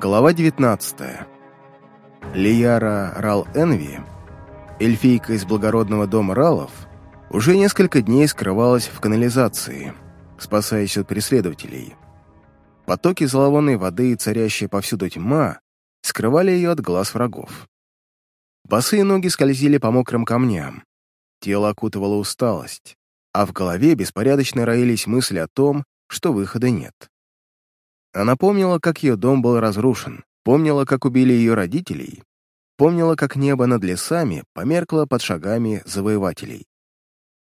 Глава 19. Лияра Рал-Энви, эльфийка из благородного дома Ралов, уже несколько дней скрывалась в канализации, спасаясь от преследователей. Потоки зловонной воды и царящая повсюду тьма скрывали ее от глаз врагов. Босые ноги скользили по мокрым камням, тело окутывало усталость, а в голове беспорядочно роились мысли о том, что выхода нет. Она помнила, как ее дом был разрушен, помнила, как убили ее родителей, помнила, как небо над лесами померкло под шагами завоевателей.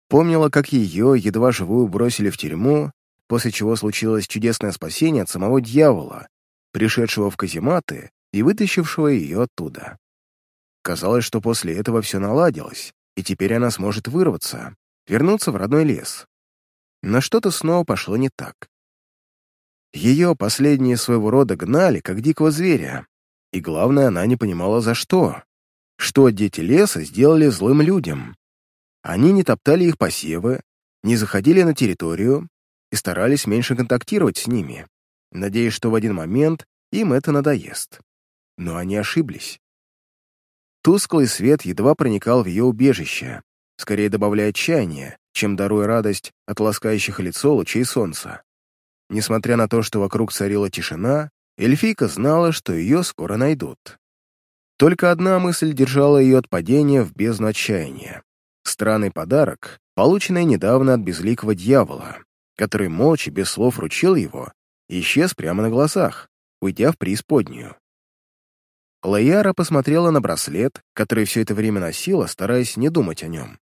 Помнила, как ее, едва живую, бросили в тюрьму, после чего случилось чудесное спасение от самого дьявола, пришедшего в казематы и вытащившего ее оттуда. Казалось, что после этого все наладилось, и теперь она сможет вырваться, вернуться в родной лес. Но что-то снова пошло не так. Ее последние своего рода гнали, как дикого зверя. И главное, она не понимала, за что. Что дети леса сделали злым людям. Они не топтали их посевы, не заходили на территорию и старались меньше контактировать с ними, надеясь, что в один момент им это надоест. Но они ошиблись. Тусклый свет едва проникал в ее убежище, скорее добавляя отчаяния, чем даруя радость от ласкающих лицо лучей солнца. Несмотря на то, что вокруг царила тишина, эльфийка знала, что ее скоро найдут. Только одна мысль держала ее от падения в бездну отчаяния. Странный подарок, полученный недавно от безликого дьявола, который молча, без слов вручил его исчез прямо на глазах, уйдя в преисподнюю. Лаяра посмотрела на браслет, который все это время носила, стараясь не думать о нем.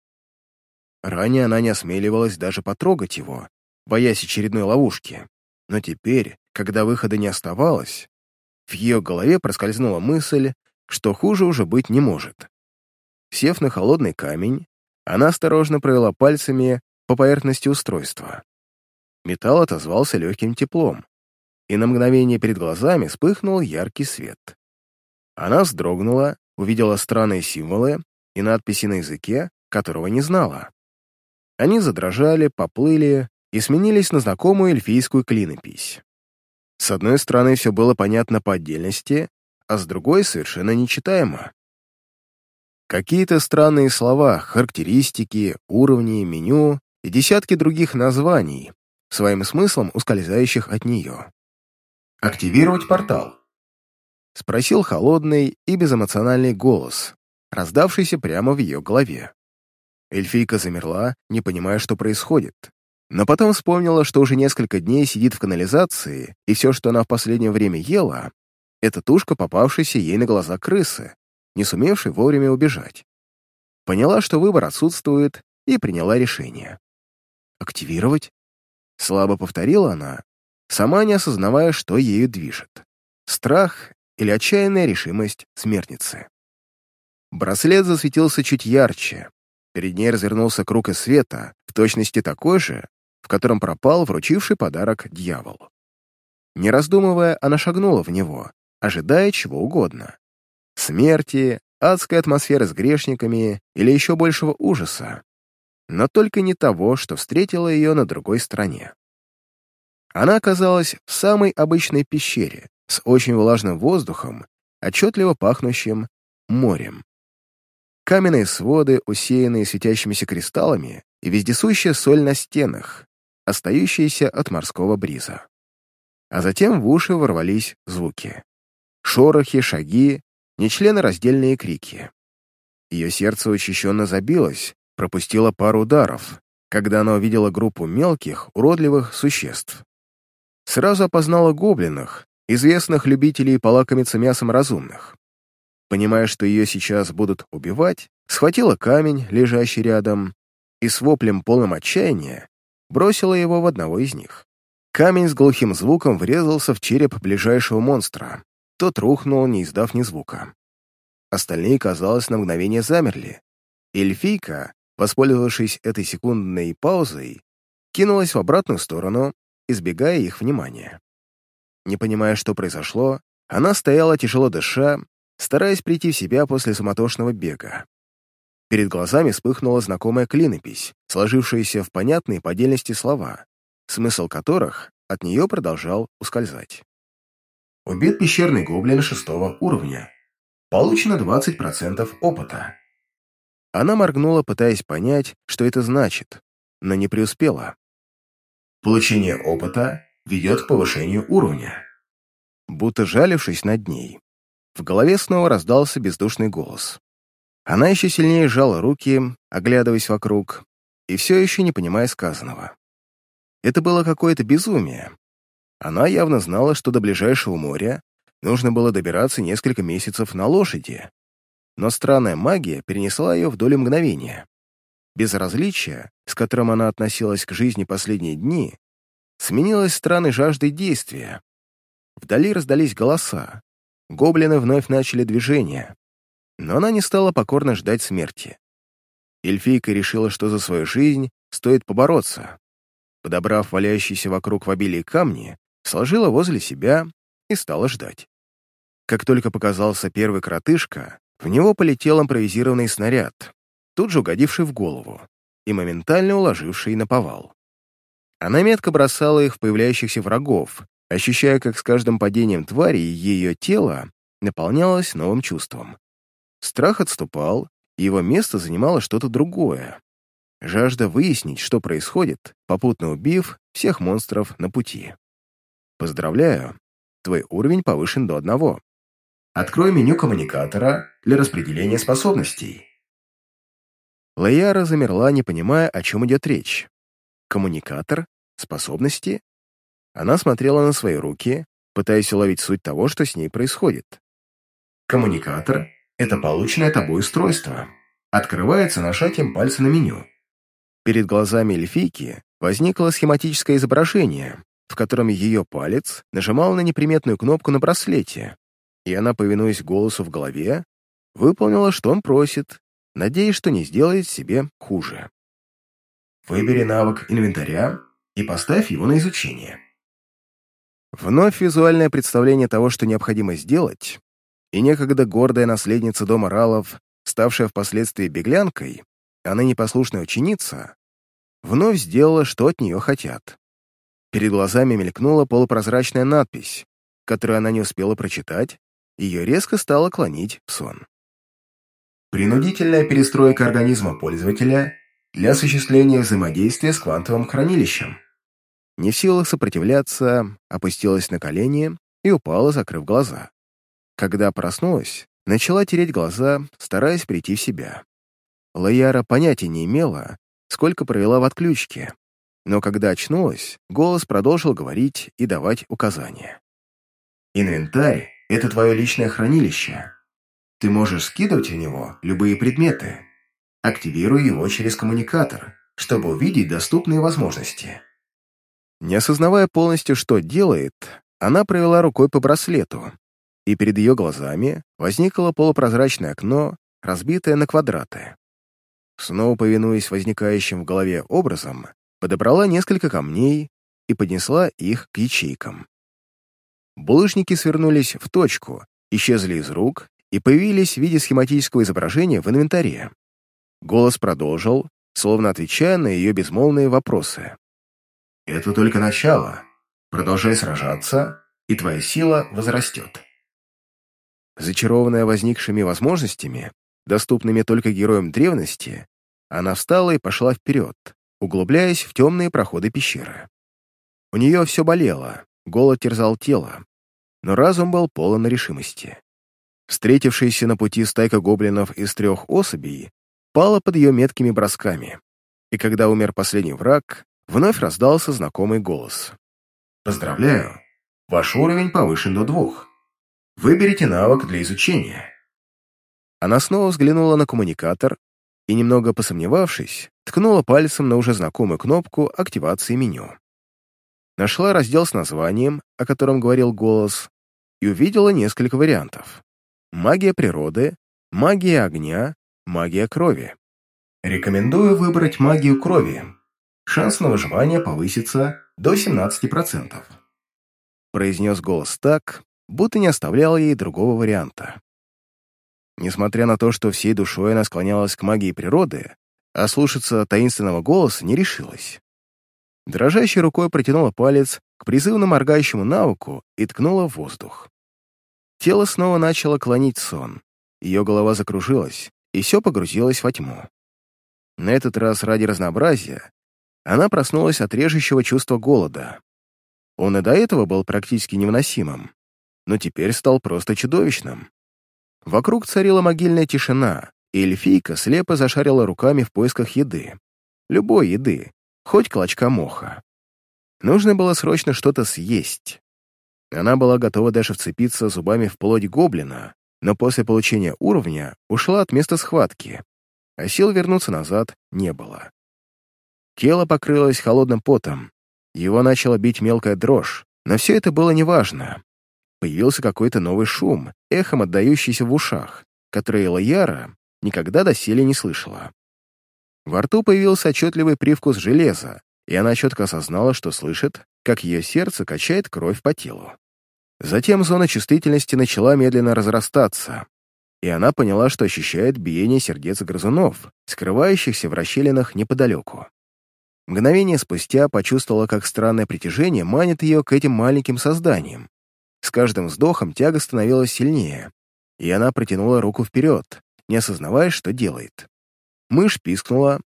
Ранее она не осмеливалась даже потрогать его, боясь очередной ловушки. Но теперь, когда выхода не оставалось, в ее голове проскользнула мысль, что хуже уже быть не может. Сев на холодный камень, она осторожно провела пальцами по поверхности устройства. Металл отозвался легким теплом, и на мгновение перед глазами вспыхнул яркий свет. Она вздрогнула, увидела странные символы и надписи на языке, которого не знала. Они задрожали, поплыли, и сменились на знакомую эльфийскую клинопись. С одной стороны, все было понятно по отдельности, а с другой — совершенно нечитаемо. Какие-то странные слова, характеристики, уровни, меню и десятки других названий, своим смыслом ускользающих от нее. «Активировать портал?» — спросил холодный и безэмоциональный голос, раздавшийся прямо в ее голове. Эльфийка замерла, не понимая, что происходит. Но потом вспомнила, что уже несколько дней сидит в канализации, и все, что она в последнее время ела, это тушка, попавшаяся ей на глаза крысы, не сумевшей вовремя убежать. Поняла, что выбор отсутствует, и приняла решение. «Активировать?» Слабо повторила она, сама не осознавая, что ею движет. Страх или отчаянная решимость смертницы. Браслет засветился чуть ярче. Перед ней развернулся круг из света, в точности такой же, в котором пропал вручивший подарок дьявол. Не раздумывая, она шагнула в него, ожидая чего угодно. Смерти, адской атмосферы с грешниками или еще большего ужаса. Но только не того, что встретило ее на другой стороне. Она оказалась в самой обычной пещере с очень влажным воздухом, отчетливо пахнущим морем. Каменные своды, усеянные светящимися кристаллами, и вездесущая соль на стенах, остающиеся от морского бриза. А затем в уши ворвались звуки. Шорохи, шаги, нечленораздельные крики. Ее сердце учащенно забилось, пропустило пару ударов, когда она увидела группу мелких, уродливых существ. Сразу опознала гоблинах, известных любителей полакомиться мясом разумных. Понимая, что ее сейчас будут убивать, схватила камень, лежащий рядом, и с воплем полным отчаяния бросила его в одного из них. Камень с глухим звуком врезался в череп ближайшего монстра. Тот рухнул, не издав ни звука. Остальные, казалось, на мгновение замерли. Эльфийка, воспользовавшись этой секундной паузой, кинулась в обратную сторону, избегая их внимания. Не понимая, что произошло, она стояла, тяжело дыша, стараясь прийти в себя после суматошного бега. Перед глазами вспыхнула знакомая клинопись, сложившаяся в понятные по отдельности слова, смысл которых от нее продолжал ускользать. Убит пещерный гоблин шестого уровня. Получено 20% опыта. Она моргнула, пытаясь понять, что это значит, но не преуспела. Получение опыта ведет к повышению уровня. Будто жалившись над ней, в голове снова раздался бездушный голос. Она еще сильнее сжала руки, оглядываясь вокруг, и все еще не понимая сказанного. Это было какое-то безумие. Она явно знала, что до ближайшего моря нужно было добираться несколько месяцев на лошади, но странная магия перенесла ее в долю мгновения. Безразличие, с которым она относилась к жизни последние дни, сменилось странной жаждой действия. Вдали раздались голоса. Гоблины вновь начали движение. Но она не стала покорно ждать смерти. Эльфийка решила, что за свою жизнь стоит побороться. Подобрав валяющиеся вокруг в обилии камни, сложила возле себя и стала ждать. Как только показался первый кротышка, в него полетел импровизированный снаряд, тут же угодивший в голову и моментально уложивший на повал. Она метко бросала их в появляющихся врагов, ощущая, как с каждым падением твари ее тело наполнялось новым чувством. Страх отступал, и его место занимало что-то другое. Жажда выяснить, что происходит, попутно убив всех монстров на пути. Поздравляю, твой уровень повышен до одного. Открой меню коммуникатора для распределения способностей. Лаяра замерла, не понимая, о чем идет речь. Коммуникатор? Способности? Она смотрела на свои руки, пытаясь уловить суть того, что с ней происходит. Коммуникатор — это полученное тобой устройство. Открывается нажатием пальца на меню. Перед глазами эльфийки возникло схематическое изображение, в котором ее палец нажимал на неприметную кнопку на браслете, и она, повинуясь голосу в голове, выполнила, что он просит, надеясь, что не сделает себе хуже. Выбери навык инвентаря и поставь его на изучение. Вновь визуальное представление того, что необходимо сделать, и некогда гордая наследница дома Ралов, ставшая впоследствии беглянкой, а ныне послушная ученица, вновь сделала, что от нее хотят. Перед глазами мелькнула полупрозрачная надпись, которую она не успела прочитать, ее резко стало клонить в сон. Принудительная перестройка организма пользователя для осуществления взаимодействия с квантовым хранилищем. Не в силах сопротивляться, опустилась на колени и упала, закрыв глаза. Когда проснулась, начала тереть глаза, стараясь прийти в себя. Лаяра понятия не имела, сколько провела в отключке, но когда очнулась, голос продолжил говорить и давать указания. «Инвентарь это твое личное хранилище. Ты можешь скидывать в него любые предметы. Активируй его через коммуникатор, чтобы увидеть доступные возможности. Не осознавая полностью, что делает, она провела рукой по браслету, и перед ее глазами возникло полупрозрачное окно, разбитое на квадраты. Снова повинуясь возникающим в голове образом, подобрала несколько камней и поднесла их к ячейкам. Булыжники свернулись в точку, исчезли из рук и появились в виде схематического изображения в инвентаре. Голос продолжил, словно отвечая на ее безмолвные вопросы. «Это только начало. Продолжай сражаться, и твоя сила возрастет». Зачарованная возникшими возможностями, доступными только героям древности, она встала и пошла вперед, углубляясь в темные проходы пещеры. У нее все болело, Голод терзал тело, но разум был полон решимости. Встретившаяся на пути стайка гоблинов из трех особей пала под ее меткими бросками, и когда умер последний враг, вновь раздался знакомый голос. «Поздравляю! Ваш уровень повышен до двух. Выберите навык для изучения». Она снова взглянула на коммуникатор и, немного посомневавшись, ткнула пальцем на уже знакомую кнопку активации меню нашла раздел с названием, о котором говорил голос, и увидела несколько вариантов. Магия природы, магия огня, магия крови. Рекомендую выбрать магию крови. Шанс на выживание повысится до 17%. Произнес голос так, будто не оставлял ей другого варианта. Несмотря на то, что всей душой она склонялась к магии природы, а слушаться таинственного голоса не решилась. Дрожащей рукой протянула палец к призывно моргающему навыку и ткнула в воздух. Тело снова начало клонить сон. Ее голова закружилась, и все погрузилось во тьму. На этот раз ради разнообразия она проснулась от режущего чувства голода. Он и до этого был практически невыносимым, но теперь стал просто чудовищным. Вокруг царила могильная тишина, и эльфийка слепо зашарила руками в поисках еды. Любой еды, хоть клочка моха. Нужно было срочно что-то съесть. Она была готова даже вцепиться зубами в плоть гоблина, но после получения уровня ушла от места схватки, а сил вернуться назад не было. Тело покрылось холодным потом, его начало бить мелкая дрожь, но все это было неважно. Появился какой-то новый шум, эхом отдающийся в ушах, который Лаяра никогда доселе не слышала. Во рту появился отчетливый привкус железа, и она четко осознала, что слышит, как ее сердце качает кровь по телу. Затем зона чувствительности начала медленно разрастаться, и она поняла, что ощущает биение сердец грызунов, скрывающихся в расщелинах неподалеку. Мгновение спустя почувствовала, как странное притяжение манит ее к этим маленьким созданиям. С каждым вздохом тяга становилась сильнее, и она протянула руку вперед, не осознавая, что делает. Мышь пискнула,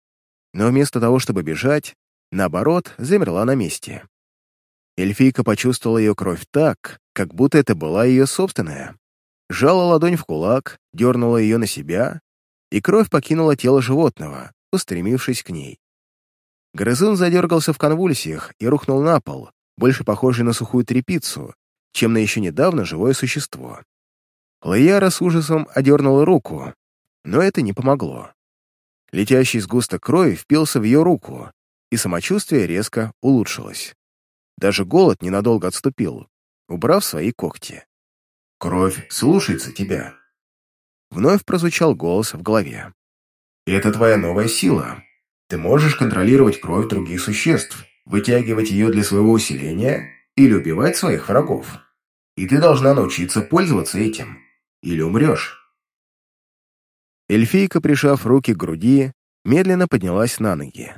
но вместо того, чтобы бежать, наоборот, замерла на месте. Эльфийка почувствовала ее кровь так, как будто это была ее собственная. Жала ладонь в кулак, дернула ее на себя, и кровь покинула тело животного, устремившись к ней. Грызун задергался в конвульсиях и рухнул на пол, больше похожий на сухую тряпицу, чем на еще недавно живое существо. Лаяра с ужасом одернула руку, но это не помогло. Летящий сгусток крови впился в ее руку, и самочувствие резко улучшилось. Даже голод ненадолго отступил, убрав свои когти. «Кровь слушается тебя». Вновь прозвучал голос в голове. «Это твоя новая сила. Ты можешь контролировать кровь других существ, вытягивать ее для своего усиления или убивать своих врагов. И ты должна научиться пользоваться этим, или умрешь». Эльфийка, прижав руки к груди, медленно поднялась на ноги.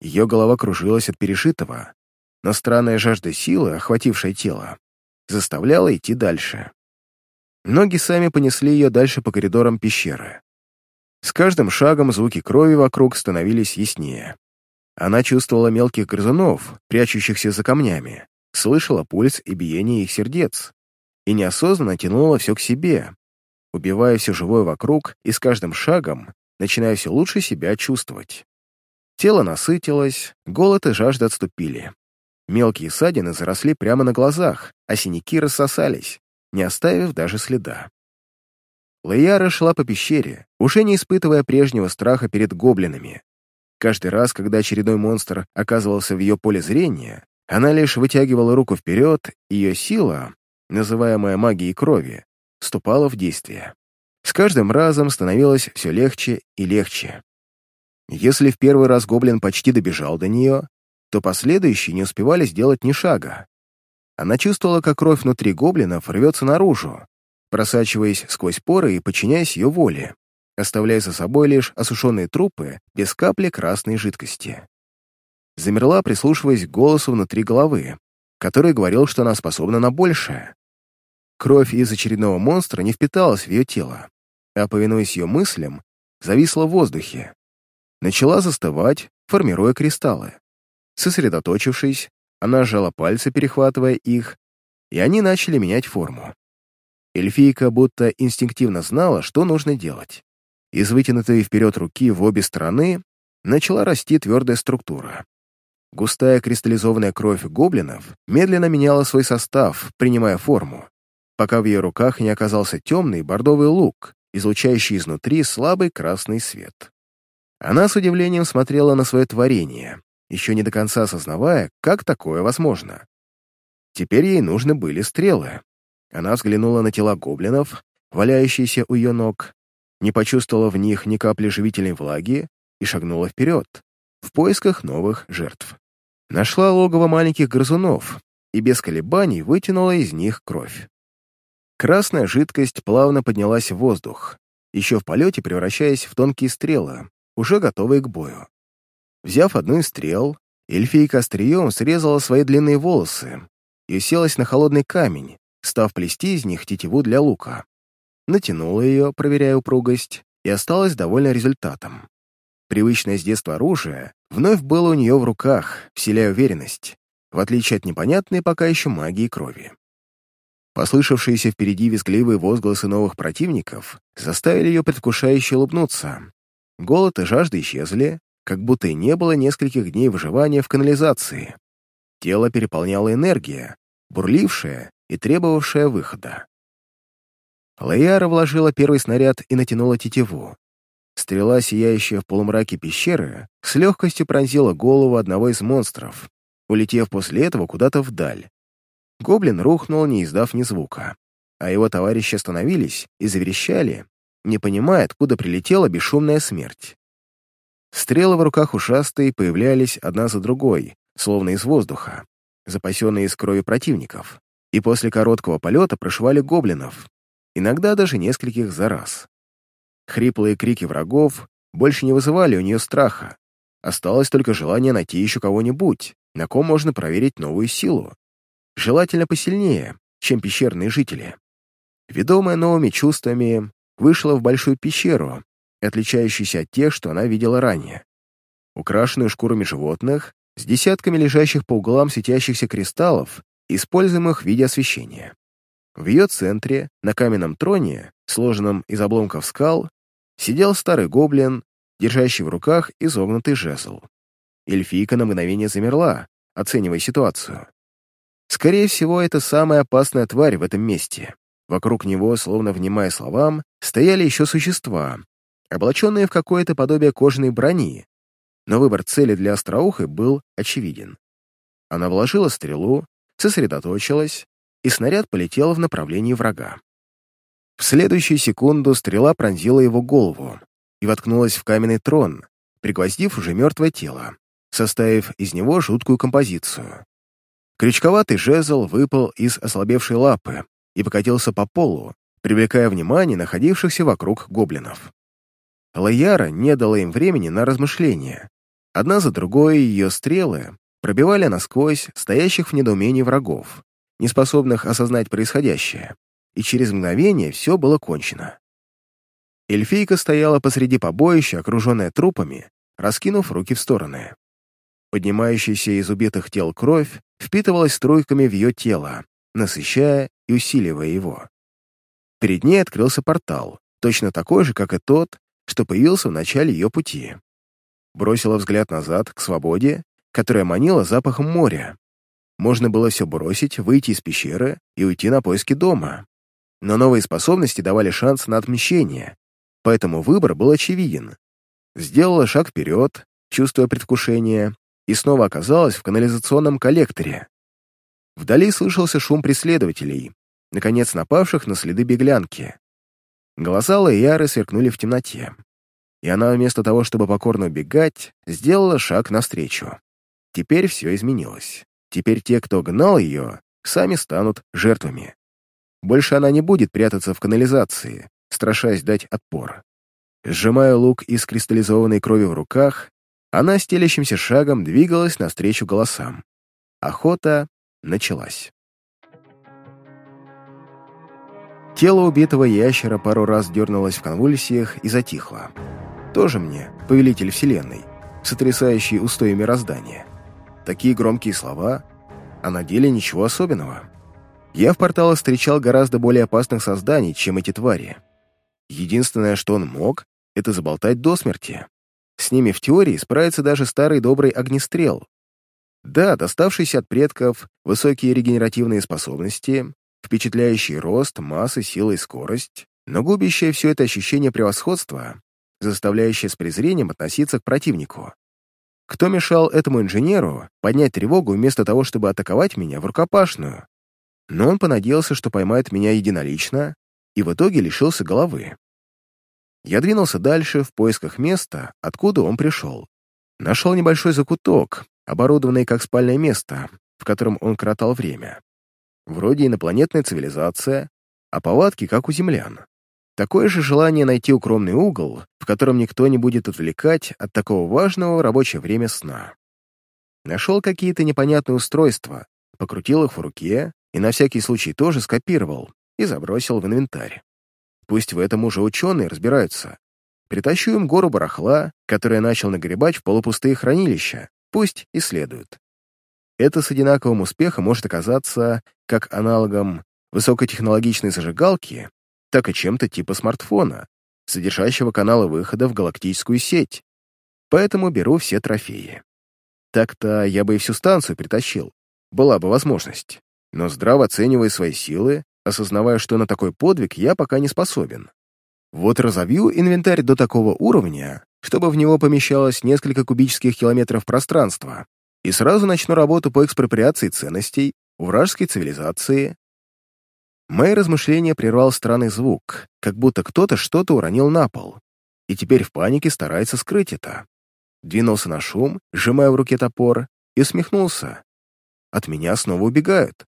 Ее голова кружилась от перешитого, но странная жажда силы, охватившая тело, заставляла идти дальше. Ноги сами понесли ее дальше по коридорам пещеры. С каждым шагом звуки крови вокруг становились яснее. Она чувствовала мелких грызунов, прячущихся за камнями, слышала пульс и биение их сердец и неосознанно тянула все к себе, убивая все живое вокруг и с каждым шагом начиная все лучше себя чувствовать. Тело насытилось, голод и жажда отступили. Мелкие ссадины заросли прямо на глазах, а синяки рассосались, не оставив даже следа. Лаяра шла по пещере, уже не испытывая прежнего страха перед гоблинами. Каждый раз, когда очередной монстр оказывался в ее поле зрения, она лишь вытягивала руку вперед, и ее сила, называемая магией крови, вступала в действие. С каждым разом становилось все легче и легче. Если в первый раз гоблин почти добежал до нее, то последующие не успевали сделать ни шага. Она чувствовала, как кровь внутри гоблинов рвется наружу, просачиваясь сквозь поры и подчиняясь ее воле, оставляя за собой лишь осушенные трупы без капли красной жидкости. Замерла, прислушиваясь к голосу внутри головы, который говорил, что она способна на большее. Кровь из очередного монстра не впиталась в ее тело, а, повинуясь ее мыслям, зависла в воздухе. Начала застывать, формируя кристаллы. Сосредоточившись, она сжала пальцы, перехватывая их, и они начали менять форму. Эльфийка будто инстинктивно знала, что нужно делать. Из вытянутой вперед руки в обе стороны начала расти твердая структура. Густая кристаллизованная кровь гоблинов медленно меняла свой состав, принимая форму, пока в ее руках не оказался темный бордовый лук, излучающий изнутри слабый красный свет. Она с удивлением смотрела на свое творение, еще не до конца осознавая, как такое возможно. Теперь ей нужны были стрелы. Она взглянула на тела гоблинов, валяющиеся у ее ног, не почувствовала в них ни капли живительной влаги и шагнула вперед, в поисках новых жертв. Нашла логово маленьких грызунов и без колебаний вытянула из них кровь. Красная жидкость плавно поднялась в воздух, еще в полете превращаясь в тонкие стрелы, уже готовые к бою. Взяв одну из стрел, эльфийка острием срезала свои длинные волосы и уселась на холодный камень, став плести из них тетиву для лука. Натянула ее, проверяя упругость, и осталась довольна результатом. Привычное с детства оружие вновь было у нее в руках, вселяя уверенность, в отличие от непонятной пока еще магии крови. Послышавшиеся впереди визгливые возгласы новых противников заставили ее предвкушающе улыбнуться. Голод и жажда исчезли, как будто и не было нескольких дней выживания в канализации. Тело переполняла энергия, бурлившая и требовавшая выхода. Лаяра вложила первый снаряд и натянула тетиву. Стрела, сияющая в полумраке пещеры, с легкостью пронзила голову одного из монстров, улетев после этого куда-то вдаль. Гоблин рухнул, не издав ни звука, а его товарищи остановились и заверещали, не понимая, откуда прилетела бесшумная смерть. Стрелы в руках ушастой появлялись одна за другой, словно из воздуха, запасенные из крови противников, и после короткого полета прошивали гоблинов, иногда даже нескольких за раз. Хриплые крики врагов больше не вызывали у нее страха, осталось только желание найти еще кого-нибудь, на ком можно проверить новую силу. Желательно посильнее, чем пещерные жители. Ведомая новыми чувствами, вышла в большую пещеру, отличающуюся от тех, что она видела ранее. Украшенную шкурами животных, с десятками лежащих по углам светящихся кристаллов, используемых в виде освещения. В ее центре, на каменном троне, сложенном из обломков скал, сидел старый гоблин, держащий в руках изогнутый жезл. Эльфийка на мгновение замерла, оценивая ситуацию. Скорее всего, это самая опасная тварь в этом месте. Вокруг него, словно внимая словам, стояли еще существа, облаченные в какое-то подобие кожаной брони, но выбор цели для остроухой был очевиден. Она вложила стрелу, сосредоточилась, и снаряд полетел в направлении врага. В следующую секунду стрела пронзила его голову и воткнулась в каменный трон, пригвоздив уже мертвое тело, составив из него жуткую композицию. Крючковатый жезл выпал из ослабевшей лапы и покатился по полу, привлекая внимание находившихся вокруг гоблинов. Лаяра не дала им времени на размышления. Одна за другой ее стрелы пробивали насквозь стоящих в недоумении врагов, неспособных осознать происходящее, и через мгновение все было кончено. Эльфийка стояла посреди побоища, окруженная трупами, раскинув руки в стороны. Поднимающаяся из убитых тел кровь впитывалась струйками в ее тело, насыщая и усиливая его. Перед ней открылся портал, точно такой же, как и тот, что появился в начале ее пути. Бросила взгляд назад, к свободе, которая манила запахом моря. Можно было все бросить, выйти из пещеры и уйти на поиски дома. Но новые способности давали шанс на отмещение, поэтому выбор был очевиден. Сделала шаг вперед, чувствуя предвкушение, и снова оказалась в канализационном коллекторе. Вдали слышался шум преследователей, наконец напавших на следы беглянки. Глаза Лаяры сверкнули в темноте, и она вместо того, чтобы покорно убегать, сделала шаг навстречу. Теперь все изменилось. Теперь те, кто гнал ее, сами станут жертвами. Больше она не будет прятаться в канализации, страшась дать отпор. Сжимая лук из кристаллизованной крови в руках, она стелящимся шагом двигалась навстречу голосам. Охота началась. Тело убитого ящера пару раз дернулось в конвульсиях и затихло. Тоже мне, повелитель Вселенной, сотрясающий устои мироздания. Такие громкие слова, а на деле ничего особенного. Я в порталах встречал гораздо более опасных созданий, чем эти твари. Единственное, что он мог, это заболтать до смерти. С ними в теории справится даже старый добрый огнестрел. Да, доставшиеся от предков высокие регенеративные способности, впечатляющий рост, масса, сила и скорость, но губящее все это ощущение превосходства, заставляющее с презрением относиться к противнику. Кто мешал этому инженеру поднять тревогу вместо того, чтобы атаковать меня в рукопашную? Но он понадеялся, что поймает меня единолично, и в итоге лишился головы. Я двинулся дальше в поисках места, откуда он пришел. Нашел небольшой закуток, оборудованный как спальное место, в котором он кротал время. Вроде инопланетная цивилизация, а повадки как у землян. Такое же желание найти укромный угол, в котором никто не будет отвлекать от такого важного рабочее время сна. Нашел какие-то непонятные устройства, покрутил их в руке и на всякий случай тоже скопировал и забросил в инвентарь. Пусть в этом уже ученые разбираются. Притащу им гору барахла, которое начал нагребать в полупустые хранилища, пусть исследуют. Это с одинаковым успехом может оказаться как аналогом высокотехнологичной зажигалки, так и чем-то типа смартфона, содержащего каналы выхода в галактическую сеть. Поэтому беру все трофеи. Так-то я бы и всю станцию притащил, была бы возможность. Но здраво оценивая свои силы, осознавая, что на такой подвиг я пока не способен. Вот разовью инвентарь до такого уровня, чтобы в него помещалось несколько кубических километров пространства, и сразу начну работу по экспроприации ценностей у вражеской цивилизации. Мои размышления прервал странный звук, как будто кто-то что-то уронил на пол, и теперь в панике старается скрыть это. Двинулся на шум, сжимая в руке топор, и усмехнулся. От меня снова убегают.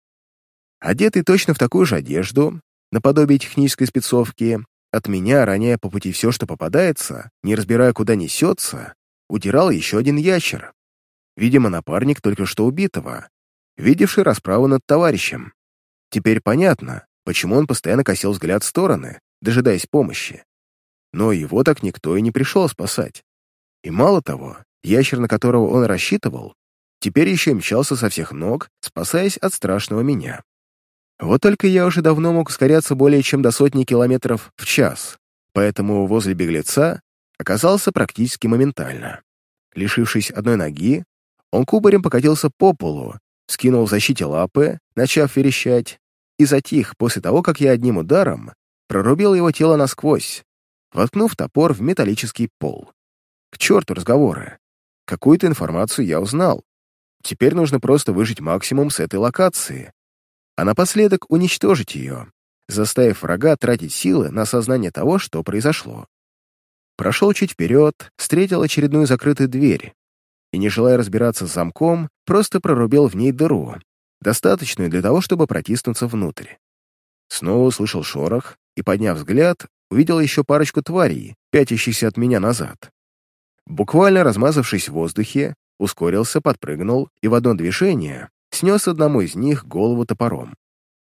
Одетый точно в такую же одежду, наподобие технической спецовки, от меня, роняя по пути все, что попадается, не разбирая, куда несется, удирал еще один ящер. Видимо, напарник только что убитого, видевший расправу над товарищем. Теперь понятно, почему он постоянно косил взгляд в стороны, дожидаясь помощи. Но его так никто и не пришел спасать. И мало того, ящер, на которого он рассчитывал, теперь еще мчался со всех ног, спасаясь от страшного меня. Вот только я уже давно мог ускоряться более чем до сотни километров в час, поэтому возле беглеца оказался практически моментально. Лишившись одной ноги, он кубарем покатился по полу, скинул в защите лапы, начав верещать, и затих после того, как я одним ударом прорубил его тело насквозь, воткнув топор в металлический пол. К черту разговоры. Какую-то информацию я узнал. Теперь нужно просто выжить максимум с этой локации, а напоследок уничтожить ее, заставив врага тратить силы на осознание того, что произошло. Прошел чуть вперед, встретил очередную закрытую дверь и, не желая разбираться с замком, просто прорубил в ней дыру, достаточную для того, чтобы протиснуться внутрь. Снова услышал шорох и, подняв взгляд, увидел еще парочку тварей, пятящихся от меня назад. Буквально размазавшись в воздухе, ускорился, подпрыгнул и в одно движение снес одному из них голову топором.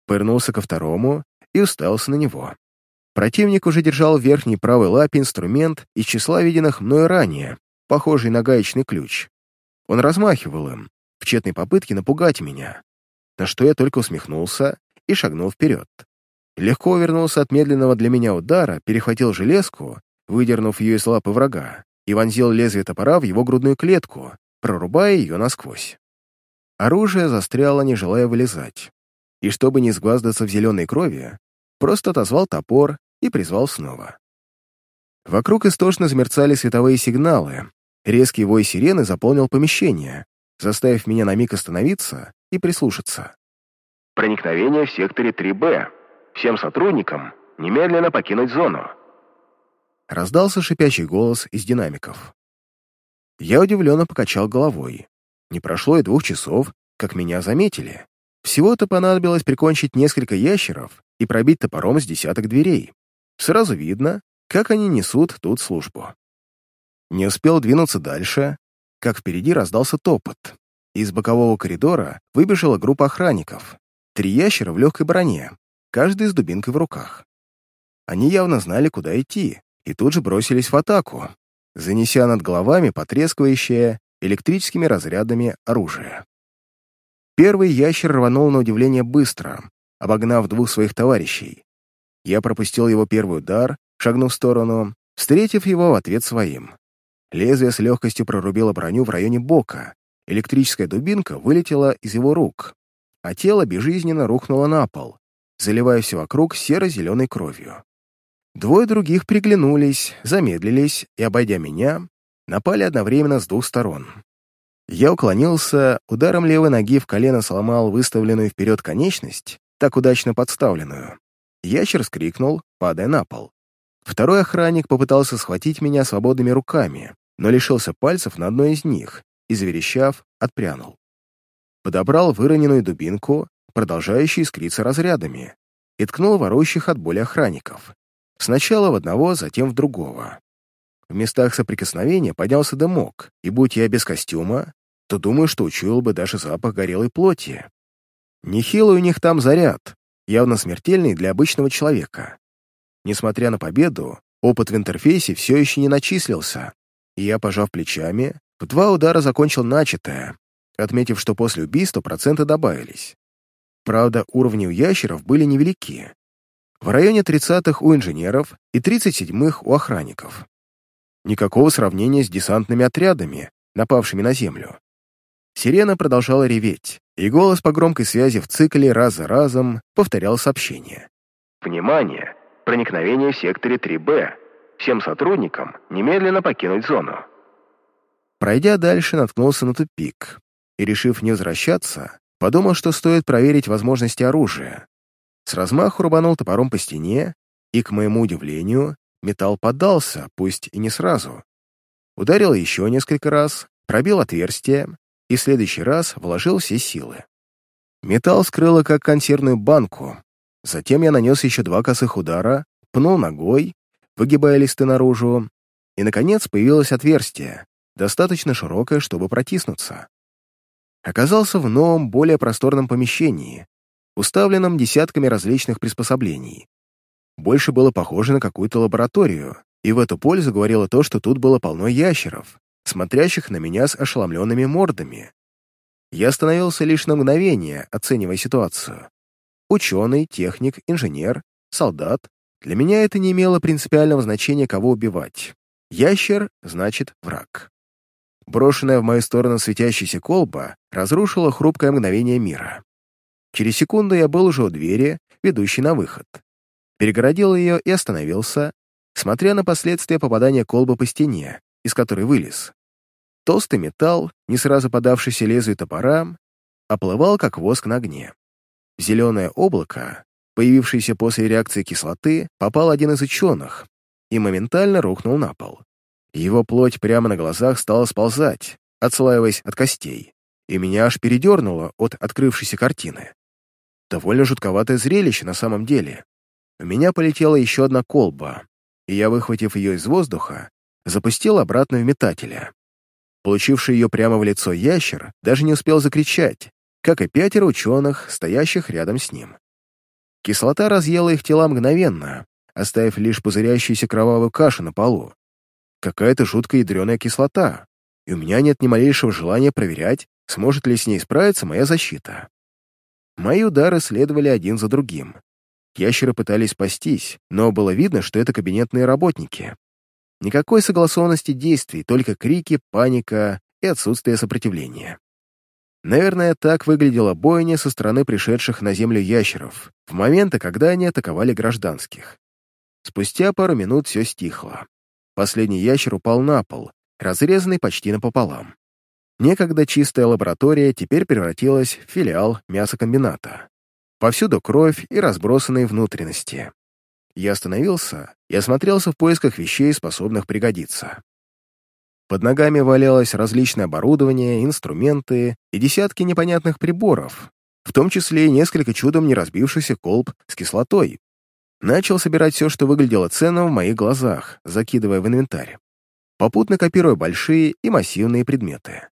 Пырнулся ко второму и уставился на него. Противник уже держал в верхней правой лапе инструмент из числа виденных мною ранее, похожий на гаечный ключ. Он размахивал им, в тщетной попытке напугать меня, на что я только усмехнулся и шагнул вперед. Легко вернулся от медленного для меня удара, перехватил железку, выдернув ее из лапы врага, и вонзил лезвие топора в его грудную клетку, прорубая ее насквозь. Оружие застряло, не желая вылезать. И чтобы не сгваздаться в зеленой крови, просто отозвал топор и призвал снова. Вокруг истошно замерцали световые сигналы. Резкий вой сирены заполнил помещение, заставив меня на миг остановиться и прислушаться. «Проникновение в секторе 3Б. Всем сотрудникам немедленно покинуть зону». Раздался шипящий голос из динамиков. Я удивленно покачал головой. Не прошло и двух часов, как меня заметили. Всего-то понадобилось прикончить несколько ящеров и пробить топором с десяток дверей. Сразу видно, как они несут тут службу. Не успел двинуться дальше, как впереди раздался топот. Из бокового коридора выбежала группа охранников. Три ящера в легкой броне, каждый с дубинкой в руках. Они явно знали, куда идти, и тут же бросились в атаку, занеся над головами потрескивающее электрическими разрядами оружия. Первый ящер рванул на удивление быстро, обогнав двух своих товарищей. Я пропустил его первый удар, шагнув в сторону, встретив его в ответ своим. Лезвие с легкостью прорубило броню в районе бока, электрическая дубинка вылетела из его рук, а тело безжизненно рухнуло на пол, заливая все вокруг серо-зеленой кровью. Двое других приглянулись, замедлились и, обойдя меня, напали одновременно с двух сторон. Я уклонился, ударом левой ноги в колено сломал выставленную вперед конечность, так удачно подставленную. Ящер скрикнул, падая на пол. Второй охранник попытался схватить меня свободными руками, но лишился пальцев на одной из них и, заверещав, отпрянул. Подобрал выроненную дубинку, продолжающую искриться разрядами, и ткнул ворующих от боли охранников. Сначала в одного, затем в другого. В местах соприкосновения поднялся дымок, и будь я без костюма, то думаю, что учуял бы даже запах горелой плоти. Нехилый у них там заряд, явно смертельный для обычного человека. Несмотря на победу, опыт в интерфейсе все еще не начислился, и я, пожав плечами, в два удара закончил начатое, отметив, что после убийства проценты добавились. Правда, уровни у ящеров были невелики. В районе 30-х у инженеров и 37-х у охранников. Никакого сравнения с десантными отрядами, напавшими на землю. Сирена продолжала реветь, и голос по громкой связи в цикле раз за разом повторял сообщение. «Внимание! Проникновение в секторе 3Б. Всем сотрудникам немедленно покинуть зону». Пройдя дальше, наткнулся на тупик и, решив не возвращаться, подумал, что стоит проверить возможности оружия. С размаху рубанул топором по стене, и, к моему удивлению, металл поддался, пусть и не сразу. Ударил еще несколько раз, пробил отверстие и в следующий раз вложил все силы. Металл скрыло как консервную банку. Затем я нанес еще два косых удара, пнул ногой, выгибая листы наружу, и, наконец, появилось отверстие, достаточно широкое, чтобы протиснуться. Оказался в новом, более просторном помещении, уставленном десятками различных приспособлений. Больше было похоже на какую-то лабораторию, и в эту пользу говорило то, что тут было полно ящеров, смотрящих на меня с ошеломленными мордами. Я остановился лишь на мгновение, оценивая ситуацию. Ученый, техник, инженер, солдат. Для меня это не имело принципиального значения, кого убивать. Ящер — значит враг. Брошенная в мою сторону светящаяся колба разрушила хрупкое мгновение мира. Через секунду я был уже у двери, ведущей на выход. Перегородил ее и остановился, смотря на последствия попадания колбы по стене, из которой вылез. Толстый металл, не сразу подавшийся лезвию топора, оплывал, как воск на огне. В зеленое облако, появившееся после реакции кислоты, попал один из ученых и моментально рухнул на пол. Его плоть прямо на глазах стала сползать, отслаиваясь от костей, и меня аж передернуло от открывшейся картины. Довольно жутковатое зрелище на самом деле. У меня полетела еще одна колба, и я, выхватив ее из воздуха, запустил обратно в метателя. Получивший ее прямо в лицо ящер даже не успел закричать, как и пятеро ученых, стоящих рядом с ним. Кислота разъела их тела мгновенно, оставив лишь пузырящуюся кровавую кашу на полу. Какая-то жуткая ядреная кислота, и у меня нет ни малейшего желания проверять, сможет ли с ней справиться моя защита. Мои удары следовали один за другим. Ящеры пытались спастись, но было видно, что это кабинетные работники. Никакой согласованности действий, только крики, паника и отсутствие сопротивления. Наверное, так выглядела бойня со стороны пришедших на землю ящеров в моменты, когда они атаковали гражданских. Спустя пару минут все стихло. Последний ящер упал на пол, разрезанный почти напополам. Некогда чистая лаборатория теперь превратилась в филиал мясокомбината. Повсюду кровь и разбросанные внутренности. Я остановился и осмотрелся в поисках вещей, способных пригодиться. Под ногами валялось различное оборудование, инструменты и десятки непонятных приборов, в том числе и несколько чудом не разбившихся колб с кислотой. Начал собирать все, что выглядело ценным в моих глазах, закидывая в инвентарь, попутно копируя большие и массивные предметы.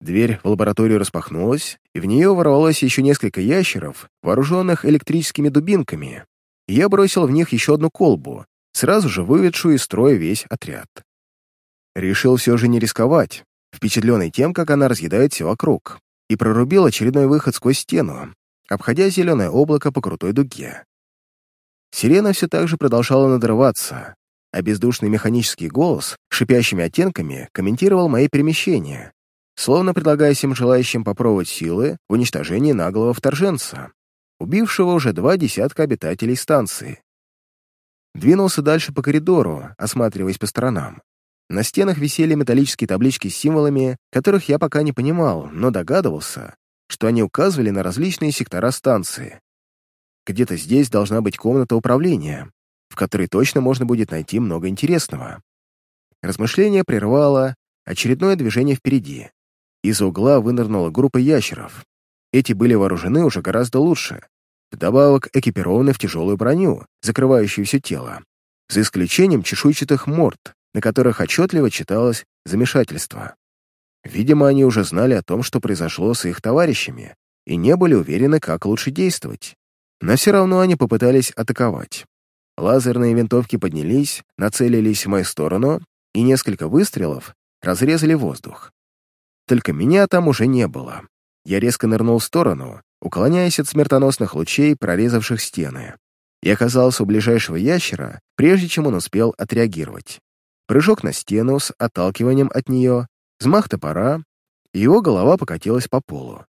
Дверь в лабораторию распахнулась, и в нее ворвалось еще несколько ящеров, вооруженных электрическими дубинками, я бросил в них еще одну колбу, сразу же выведшую из строя весь отряд. Решил все же не рисковать, впечатленный тем, как она разъедает все вокруг, и прорубил очередной выход сквозь стену, обходя зеленое облако по крутой дуге. Сирена все так же продолжала надрываться, а бездушный механический голос шипящими оттенками комментировал мои перемещения, словно предлагая всем желающим попробовать силы в уничтожении наглого вторженца убившего уже два десятка обитателей станции. Двинулся дальше по коридору, осматриваясь по сторонам. На стенах висели металлические таблички с символами, которых я пока не понимал, но догадывался, что они указывали на различные сектора станции. Где-то здесь должна быть комната управления, в которой точно можно будет найти много интересного. Размышление прервало очередное движение впереди. Из угла вынырнула группа ящеров. Эти были вооружены уже гораздо лучше, вдобавок экипированы в тяжелую броню, закрывающую все тело, за исключением чешуйчатых морд, на которых отчетливо читалось замешательство. Видимо, они уже знали о том, что произошло с их товарищами, и не были уверены, как лучше действовать. Но все равно они попытались атаковать. Лазерные винтовки поднялись, нацелились в мою сторону, и несколько выстрелов разрезали воздух. Только меня там уже не было. Я резко нырнул в сторону, уклоняясь от смертоносных лучей, прорезавших стены, и оказался у ближайшего ящера, прежде чем он успел отреагировать. Прыжок на стену с отталкиванием от нее, взмах топора, и его голова покатилась по полу.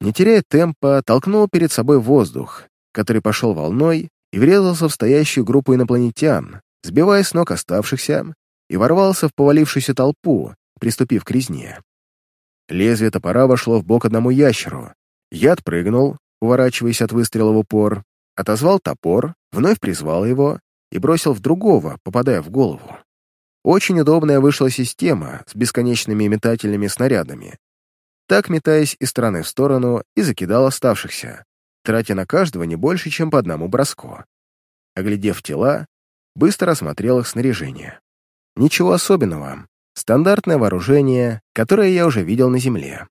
Не теряя темпа, толкнул перед собой воздух, который пошел волной и врезался в стоящую группу инопланетян, сбивая с ног оставшихся, и ворвался в повалившуюся толпу, приступив к резне. Лезвие топора вошло в бок одному ящеру. Я отпрыгнул, уворачиваясь от выстрела в упор, отозвал топор, вновь призвал его и бросил в другого, попадая в голову. Очень удобная вышла система с бесконечными метательными снарядами. Так, метаясь из стороны в сторону, и закидал оставшихся, тратя на каждого не больше, чем по одному броску. Оглядев тела, быстро осмотрел их снаряжение. Ничего особенного. Стандартное вооружение, которое я уже видел на Земле.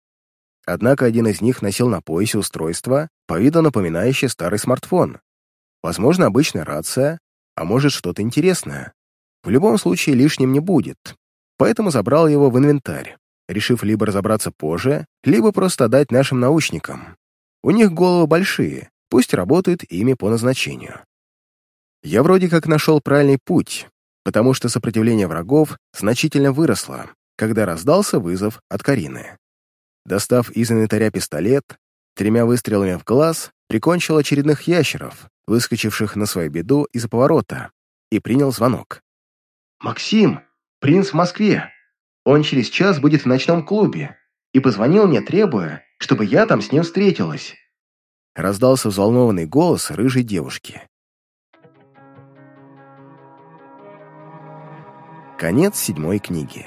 Однако один из них носил на поясе устройство, по виду напоминающее старый смартфон. Возможно, обычная рация, а может, что-то интересное. В любом случае, лишним не будет. Поэтому забрал его в инвентарь, решив либо разобраться позже, либо просто отдать нашим научникам. У них головы большие, пусть работают ими по назначению. Я вроде как нашел правильный путь, потому что сопротивление врагов значительно выросло, когда раздался вызов от Карины. Достав из инвентаря пистолет, тремя выстрелами в глаз прикончил очередных ящеров, выскочивших на свою беду из-за поворота, и принял звонок. «Максим, принц в Москве. Он через час будет в ночном клубе и позвонил мне, требуя, чтобы я там с ним встретилась». Раздался взволнованный голос рыжей девушки. Конец седьмой книги.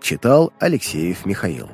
Читал Алексеев Михаил.